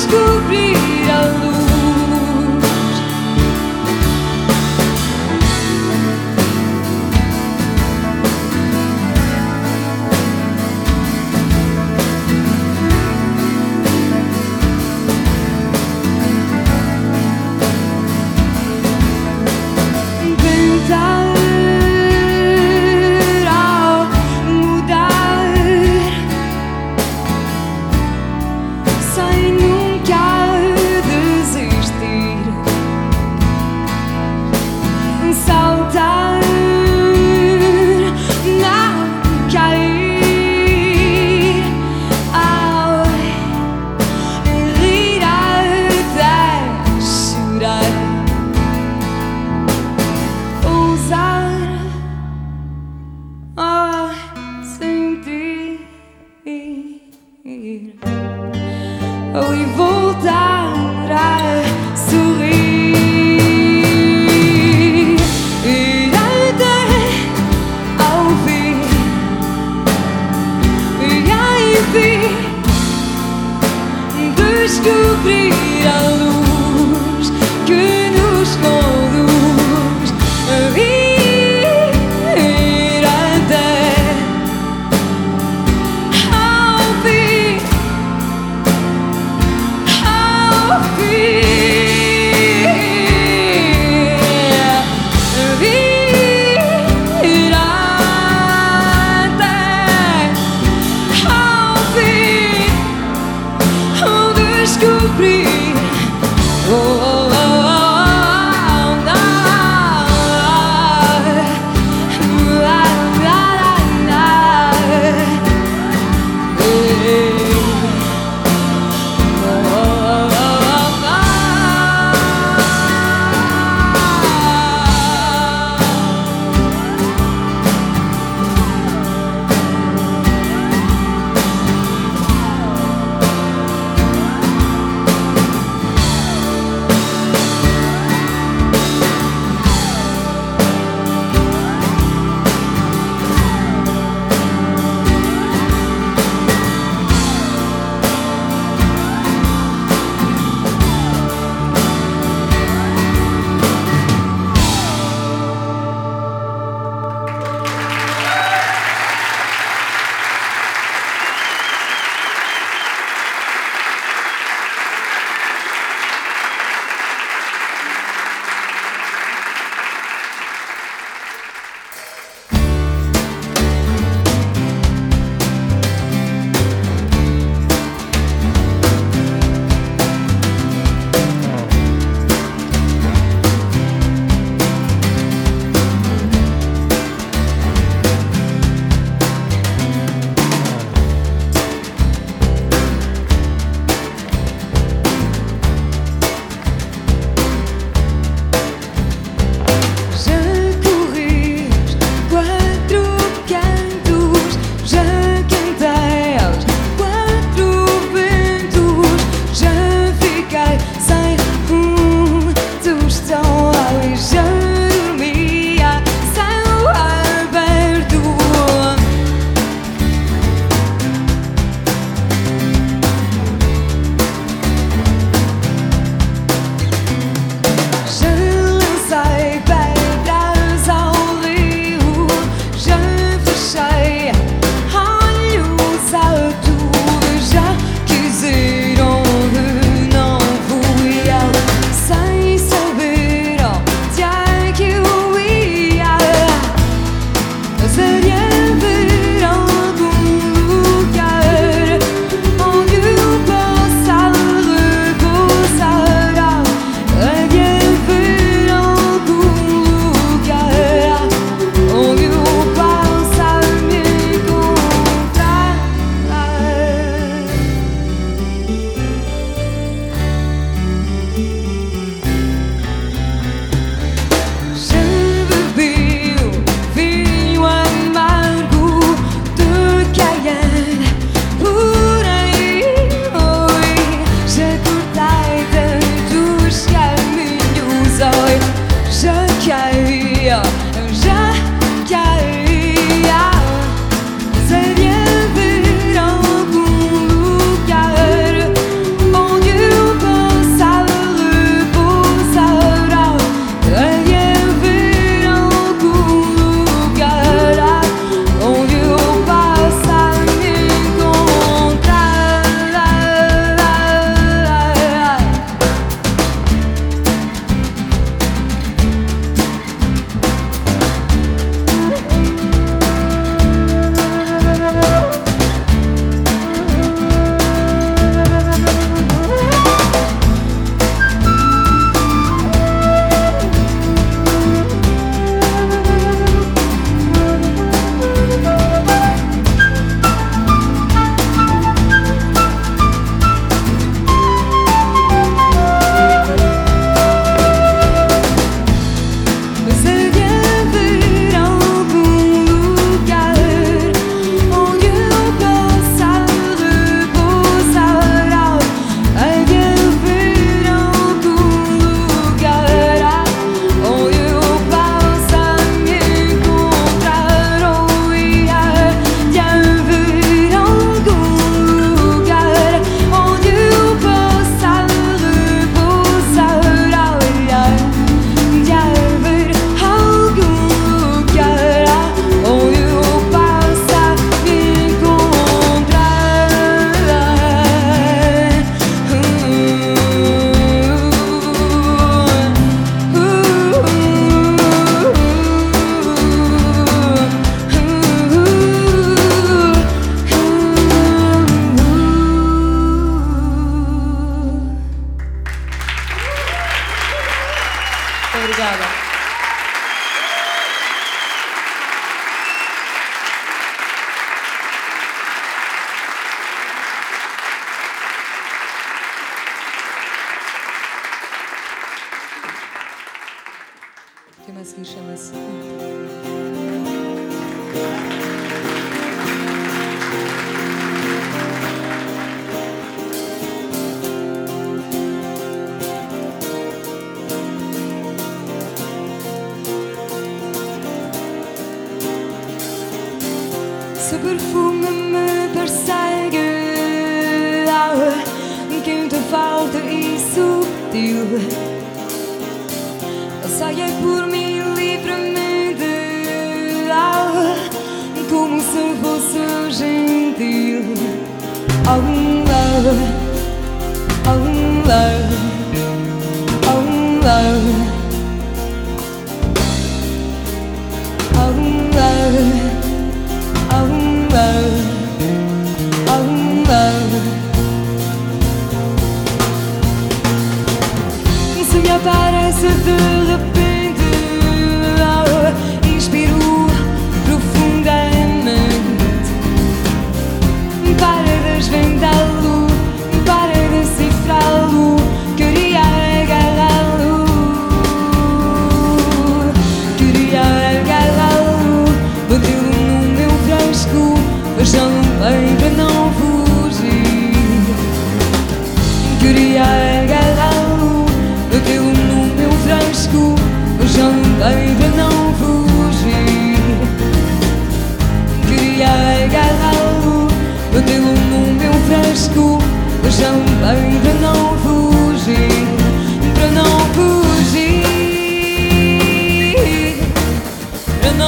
descobrir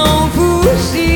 para não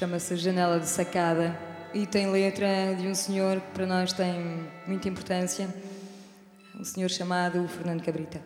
chama-se Janela de Sacada e tem letra de um senhor que para nós tem muita importância, um senhor chamado Fernando Cabrita.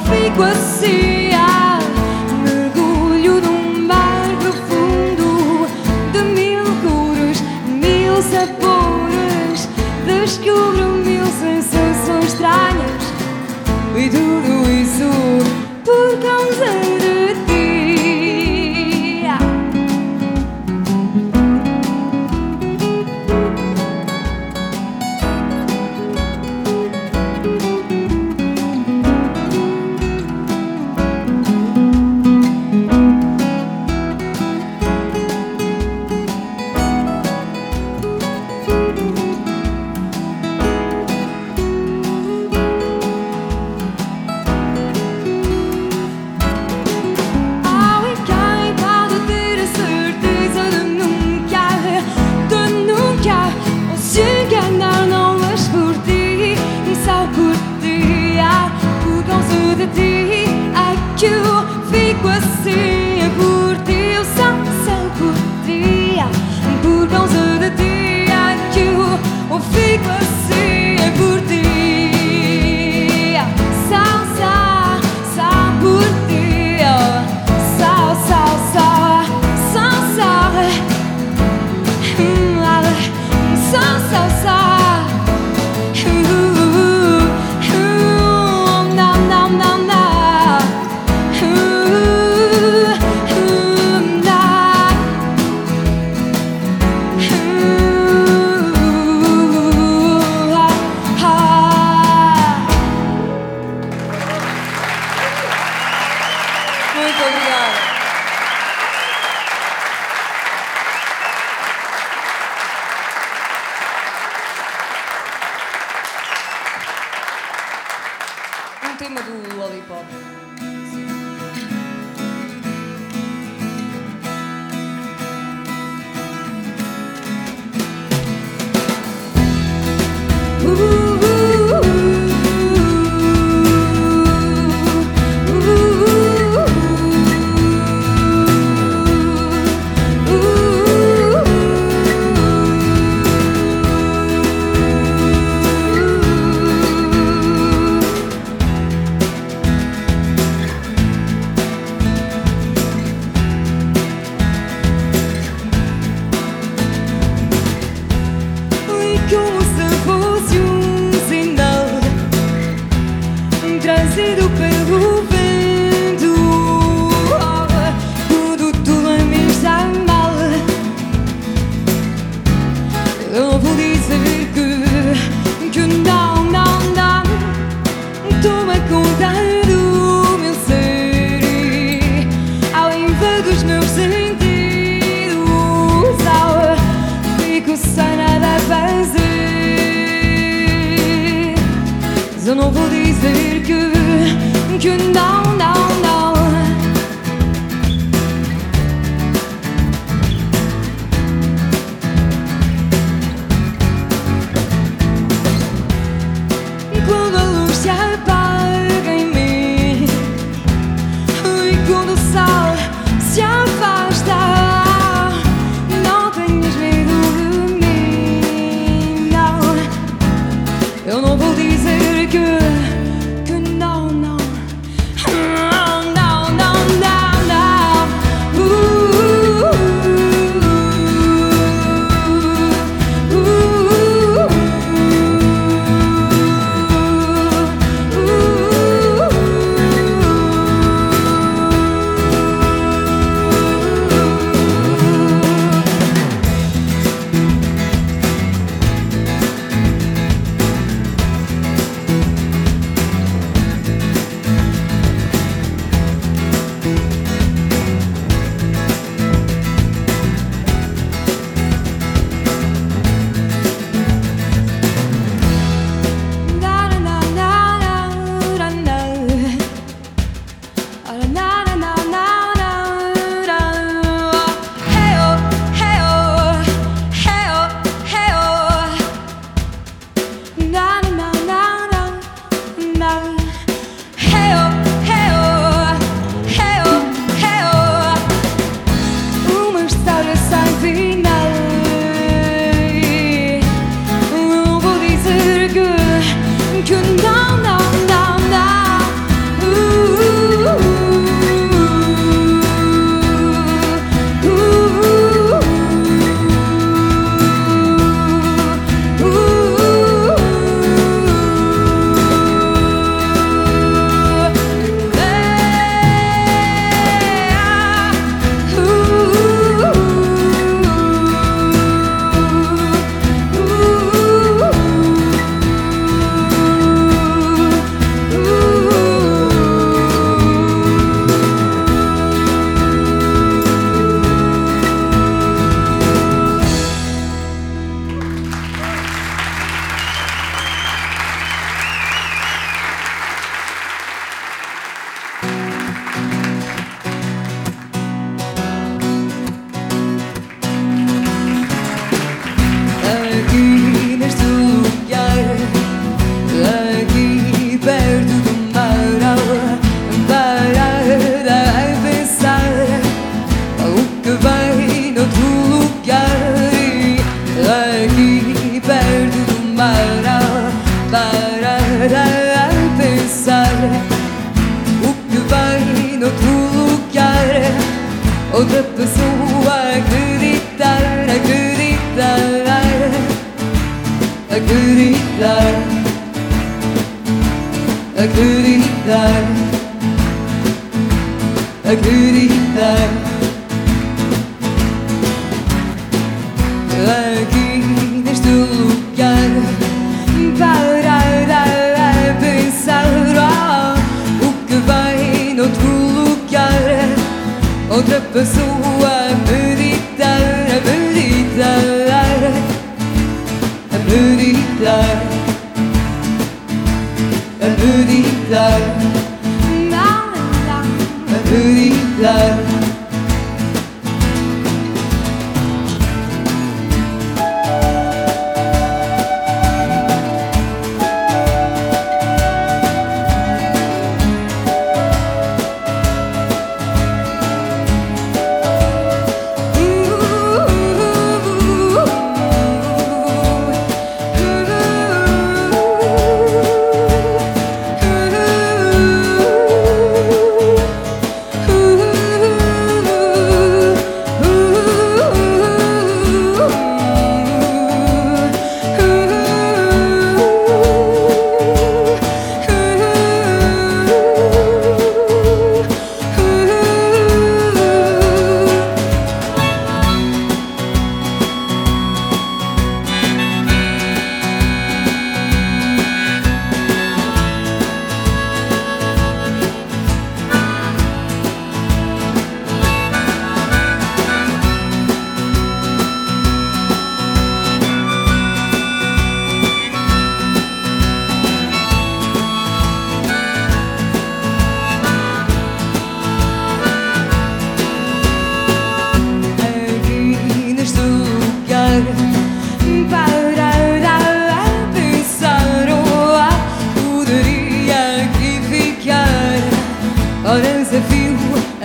fico assim. Ah, mergulho num mar profundo de mil cores, mil sabores. Descubro mil sensações estranhas e tudo isso por causa.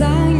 sang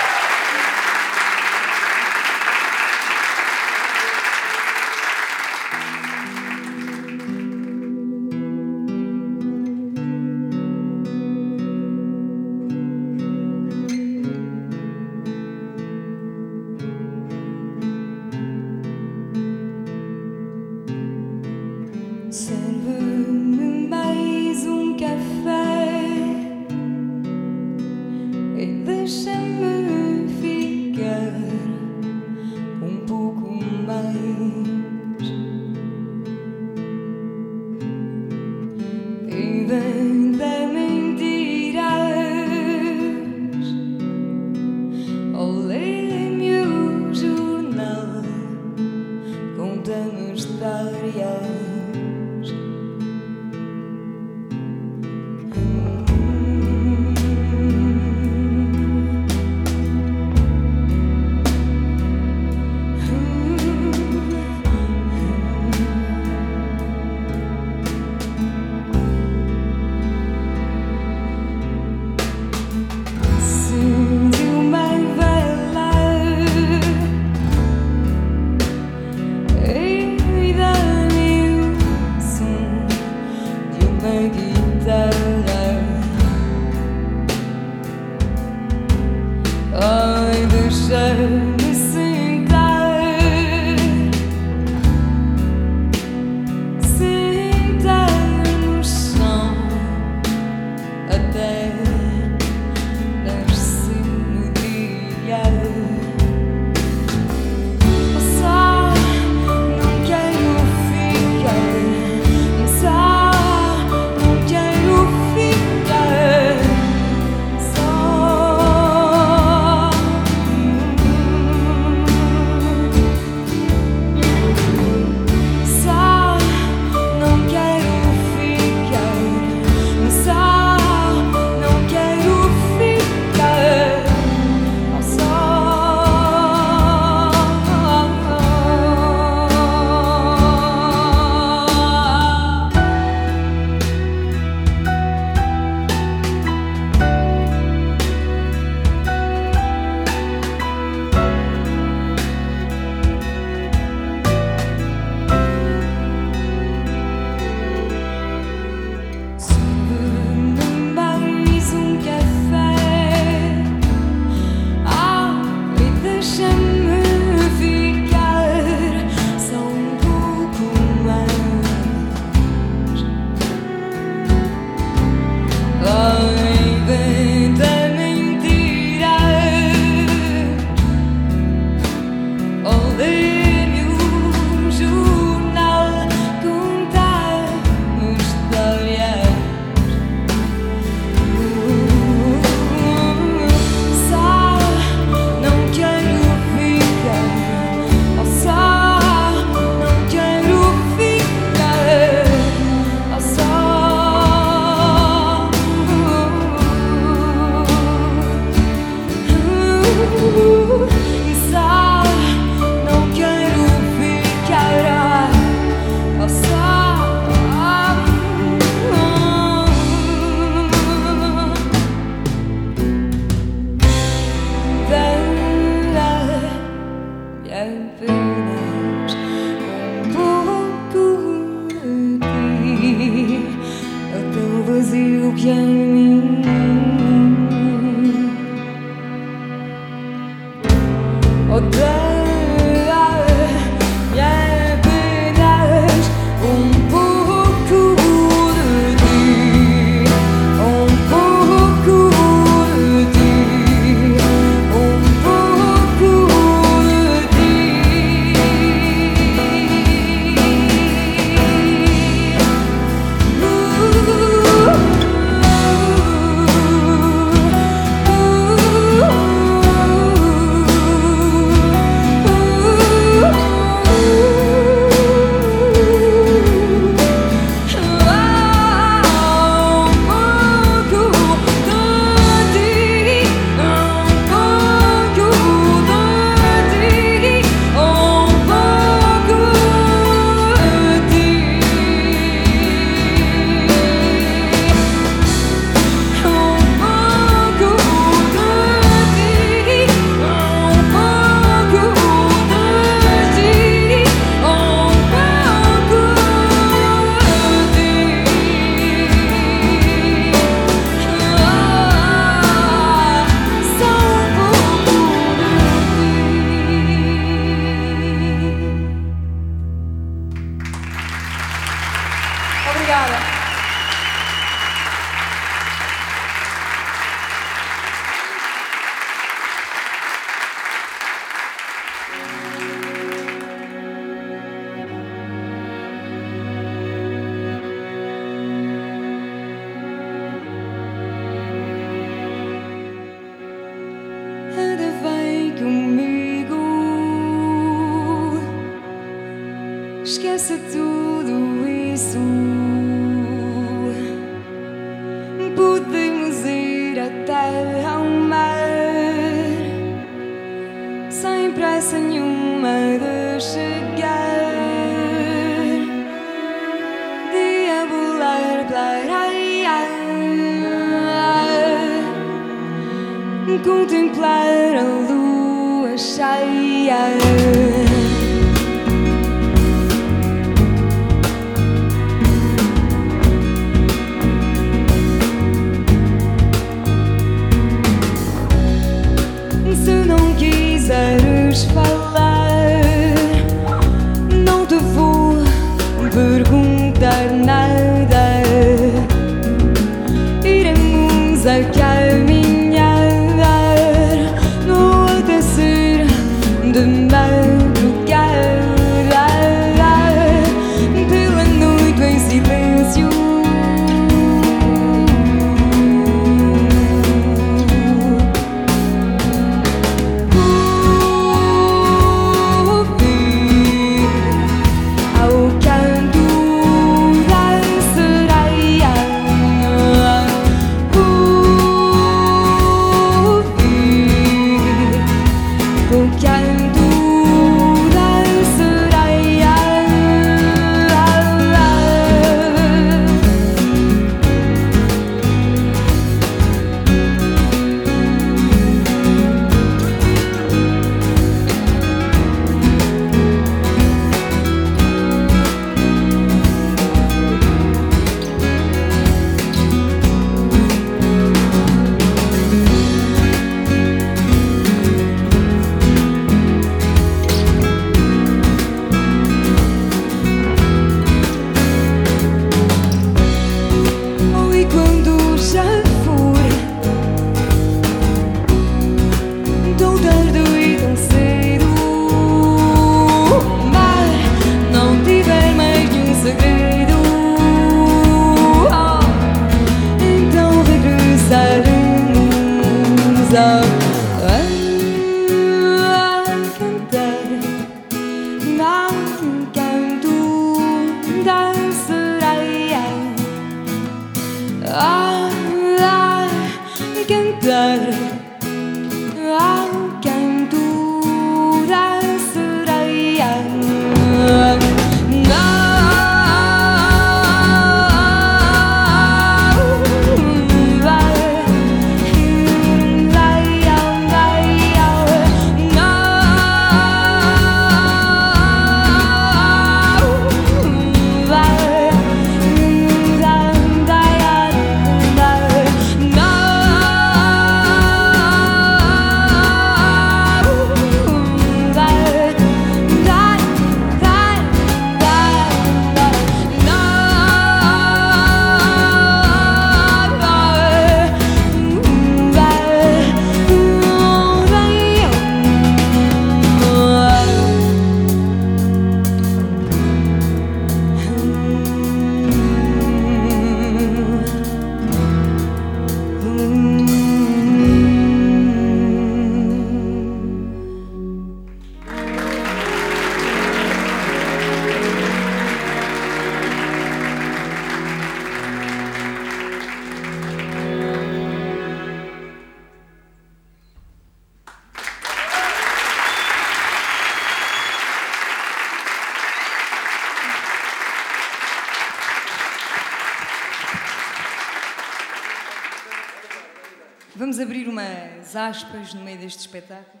aspas no meio deste espetáculo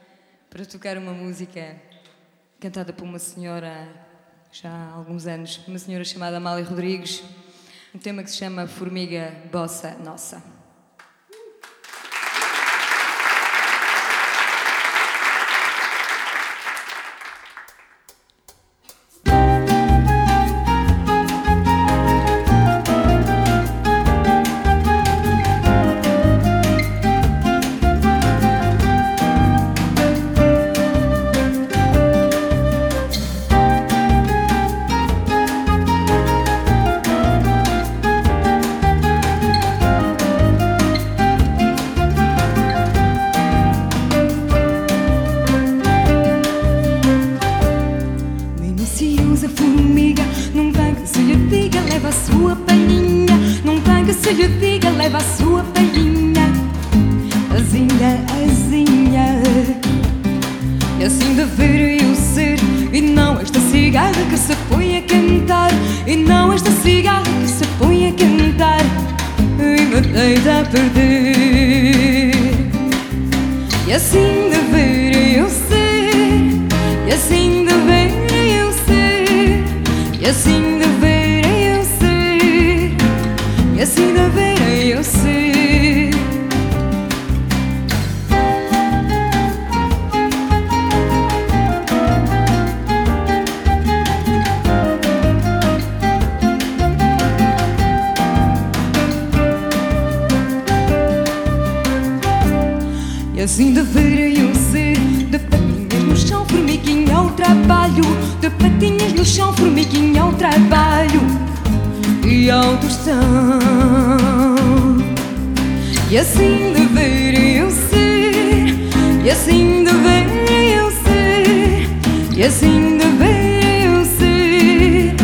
para tocar uma música cantada por uma senhora já há alguns anos, uma senhora chamada Amália Rodrigues, um tema que se chama Formiga Bossa Nossa. com esta cigarra que se põe a cantar e me deita a perder. E assim deveria. altos são. E assim deveria ser, e assim deveria ser, e assim deveria ser,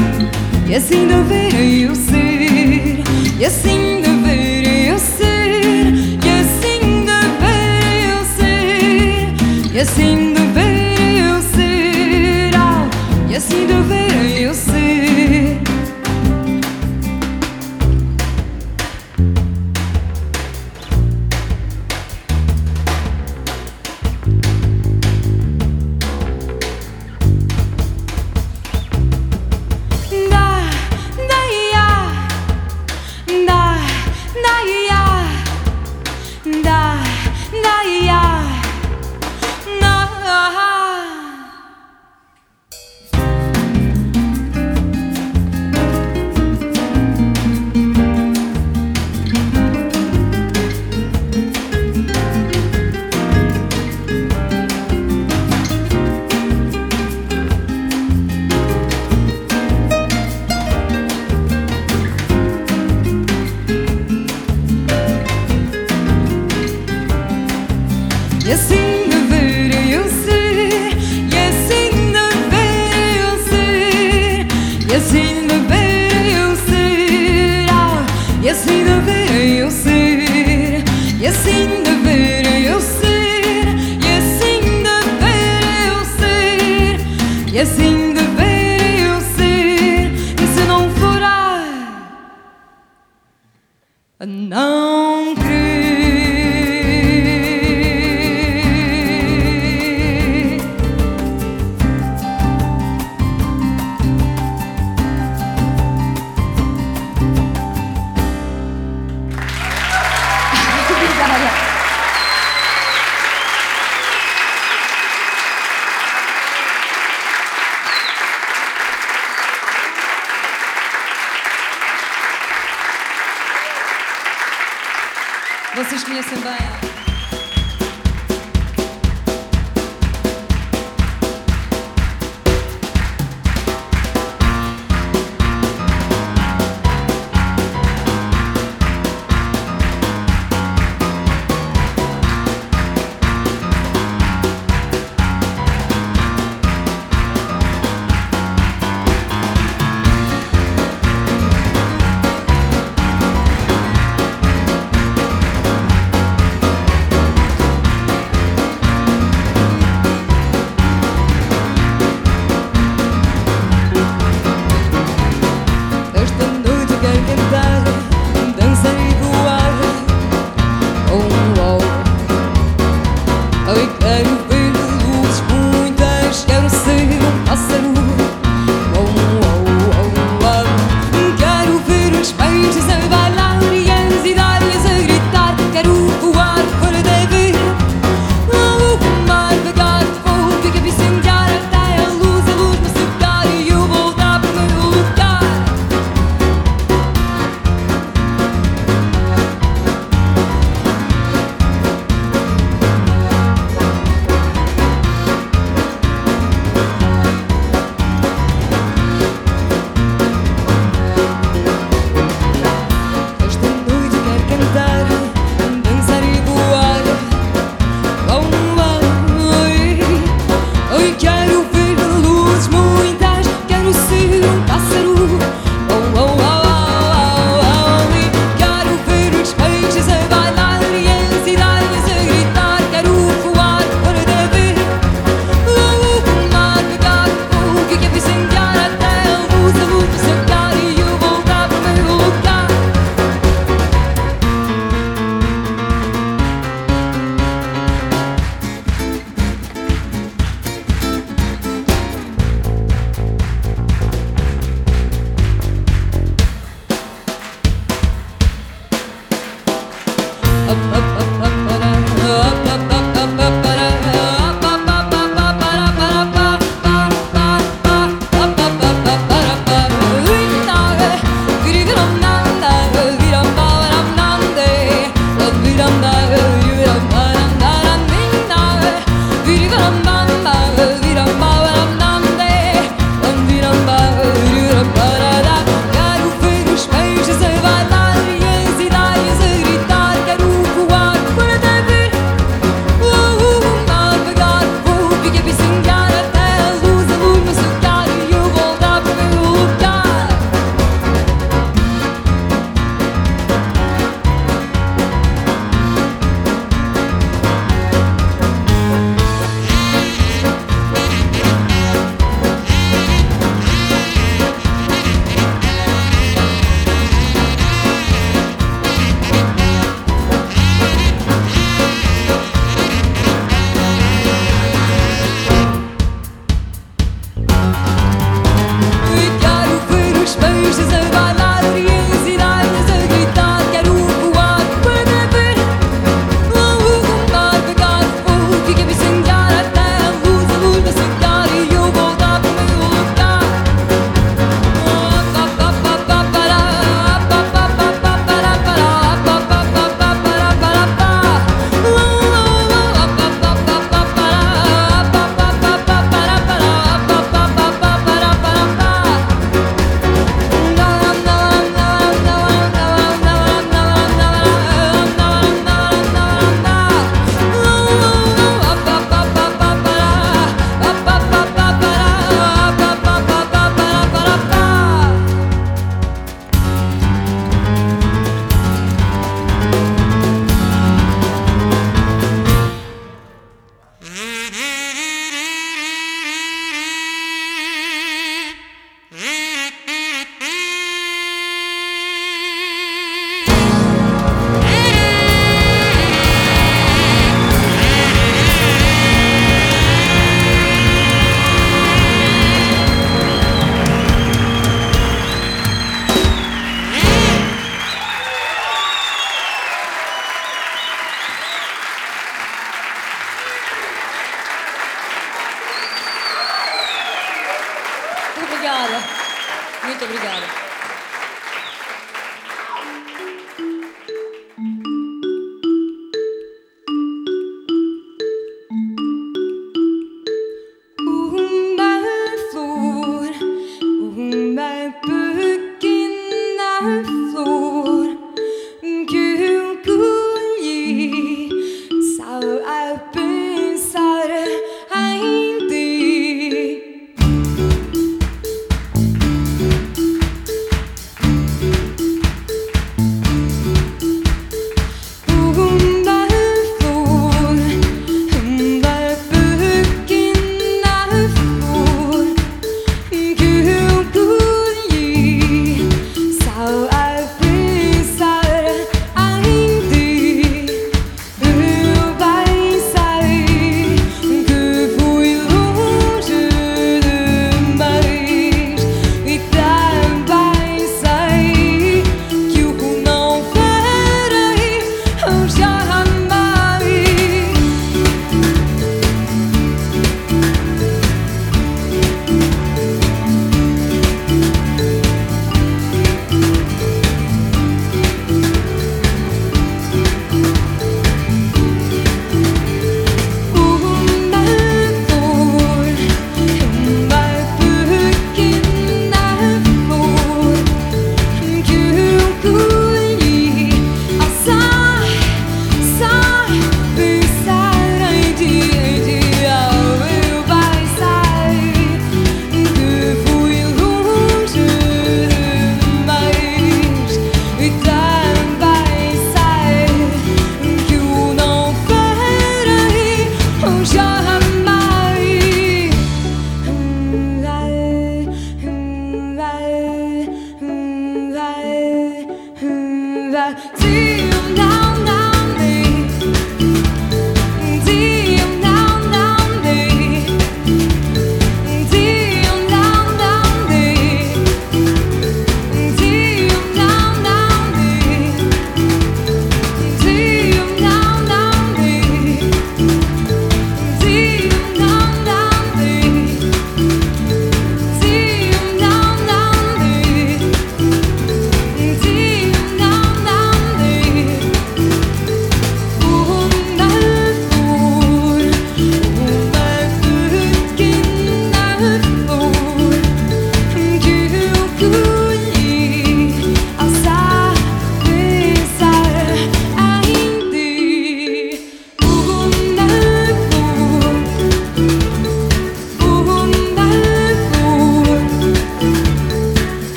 e assim deveria ser, e assim deveria ser, e assim deveria ser, e assim ser.